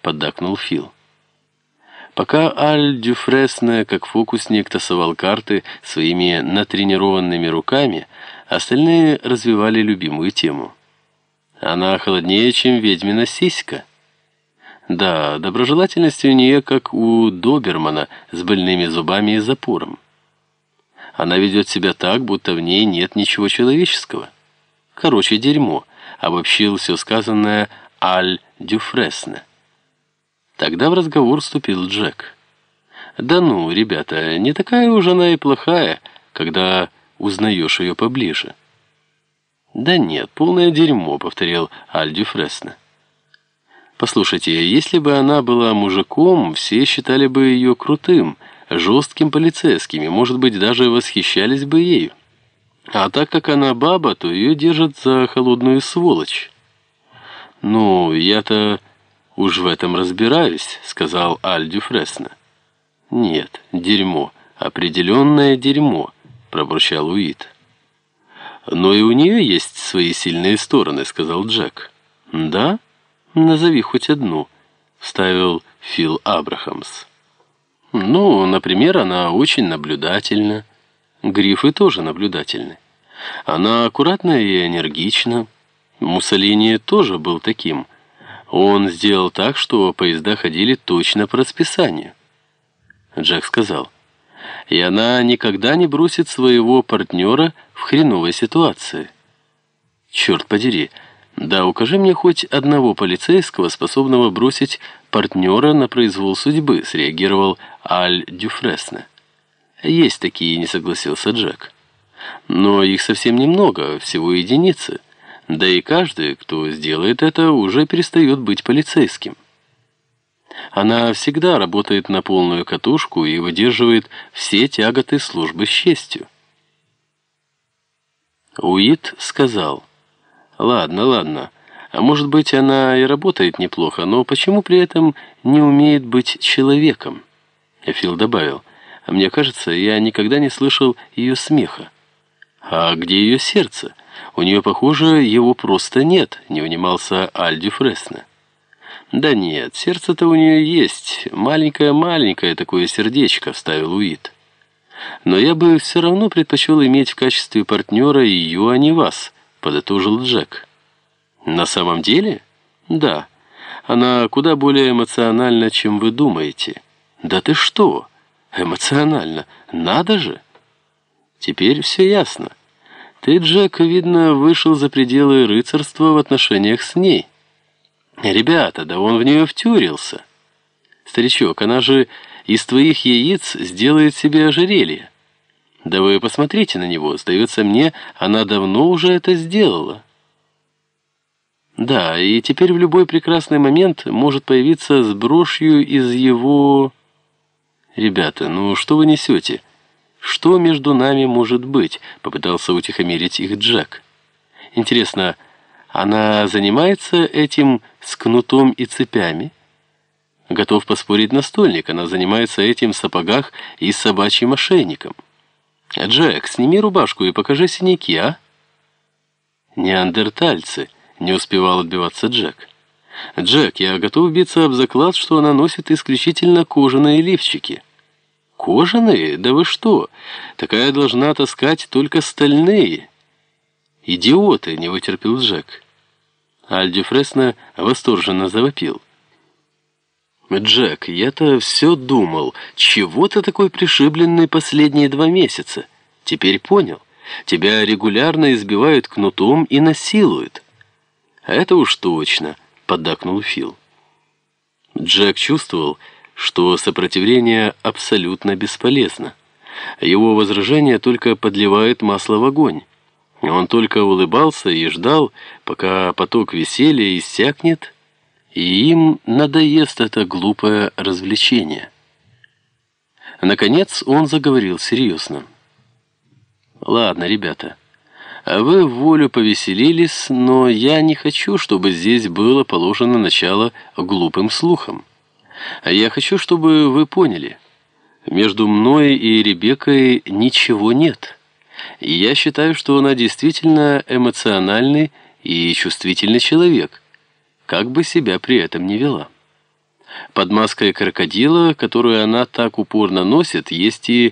— поддакнул Фил. Пока Аль Дюфресне, как фокусник, тасовал карты своими натренированными руками, остальные развивали любимую тему. Она холоднее, чем ведьмина сиська. Да, доброжелательность у нее, как у Добермана, с больными зубами и запором. Она ведет себя так, будто в ней нет ничего человеческого. Короче, дерьмо, обобщил все сказанное Аль Дюфресне. Тогда в разговор вступил Джек. «Да ну, ребята, не такая уж она и плохая, когда узнаешь ее поближе». «Да нет, полное дерьмо», — повторил Альди Фресно. «Послушайте, если бы она была мужиком, все считали бы ее крутым, жестким полицейским, и, может быть, даже восхищались бы ею. А так как она баба, то ее держат за холодную сволочь». «Ну, я-то...» «Уж в этом разбираюсь», — сказал Аль Дюфресно. «Нет, дерьмо, определенное дерьмо», — пробурчал Уит. «Но и у нее есть свои сильные стороны», — сказал Джек. «Да? Назови хоть одну», — вставил Фил Абрахамс. «Ну, например, она очень наблюдательна. Грифы тоже наблюдательны. Она аккуратна и энергична. Муссолини тоже был таким». Он сделал так, что поезда ходили точно по расписанию. Джек сказал. И она никогда не бросит своего партнера в хреновой ситуации. Черт подери, да укажи мне хоть одного полицейского, способного бросить партнера на произвол судьбы, среагировал Аль Дюфресне. Есть такие, не согласился Джек. Но их совсем немного, всего единицы. Да и каждый, кто сделает это, уже перестает быть полицейским. Она всегда работает на полную катушку и выдерживает все тяготы службы с честью. Уит сказал, «Ладно, ладно, а может быть, она и работает неплохо, но почему при этом не умеет быть человеком?» Фил добавил, «Мне кажется, я никогда не слышал ее смеха. А где ее сердце?» У нее, похоже, его просто нет, не унимался Альди Фресно. Да нет, сердце-то у нее есть, маленькое-маленькое такое сердечко, вставил Уит. Но я бы все равно предпочел иметь в качестве партнера ее, а не вас, подытожил Джек. На самом деле? Да. Она куда более эмоциональна, чем вы думаете. Да ты что? Эмоционально. Надо же. Теперь все ясно. Ты, Джек, видно, вышел за пределы рыцарства в отношениях с ней. Ребята, да он в нее втюрился. Старичок, она же из твоих яиц сделает себе ожерелье. Да вы посмотрите на него, сдается мне, она давно уже это сделала. Да, и теперь в любой прекрасный момент может появиться с брошью из его... Ребята, ну что вы несете? «Что между нами может быть?» — попытался утихомирить их Джек. «Интересно, она занимается этим с кнутом и цепями?» «Готов поспорить настольник, она занимается этим в сапогах и с собачьим ошейником». «Джек, сними рубашку и покажи синяки, а?» «Неандертальцы», — не успевал отбиваться Джек. «Джек, я готов биться об заклад, что она носит исключительно кожаные лифчики». «Кожаные? Да вы что? Такая должна таскать только стальные». «Идиоты!» — не вытерпел Джек. Альди Фресно восторженно завопил. «Джек, я-то все думал, чего ты такой пришибленный последние два месяца? Теперь понял. Тебя регулярно избивают кнутом и насилуют». «Это уж точно», — поддакнул Фил. Джек чувствовал, что сопротивление абсолютно бесполезно. Его возражение только подливает масло в огонь. Он только улыбался и ждал, пока поток веселья иссякнет, и им надоест это глупое развлечение. Наконец он заговорил серьезно. «Ладно, ребята, вы в волю повеселились, но я не хочу, чтобы здесь было положено начало глупым слухам. Я хочу, чтобы вы поняли, между мной и Ребеккой ничего нет. Я считаю, что она действительно эмоциональный и чувствительный человек, как бы себя при этом не вела. Под маской крокодила, которую она так упорно носит, есть и